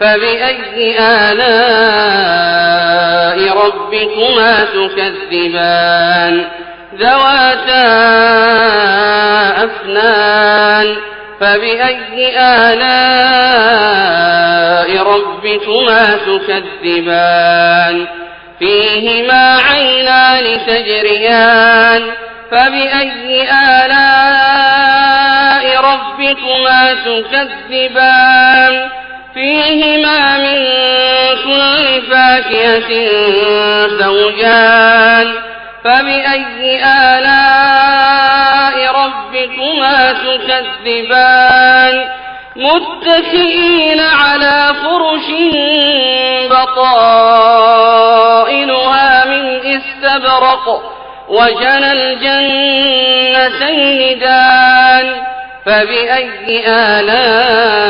فبأي آلاء ربكما تكذبان؟ ذواتا أفنان. فبأي آلاء ربكما تكذبان؟ فيهما عينان تجريان. فبأي آلاء ربكما تكذبان؟ فيهما من كل فاكهة زوجان. فبأي آلاء ربكما تكذبان؟ متكئين على فرش بطائنها من استبرق وجنى الجنتين دان. فبأي آلاء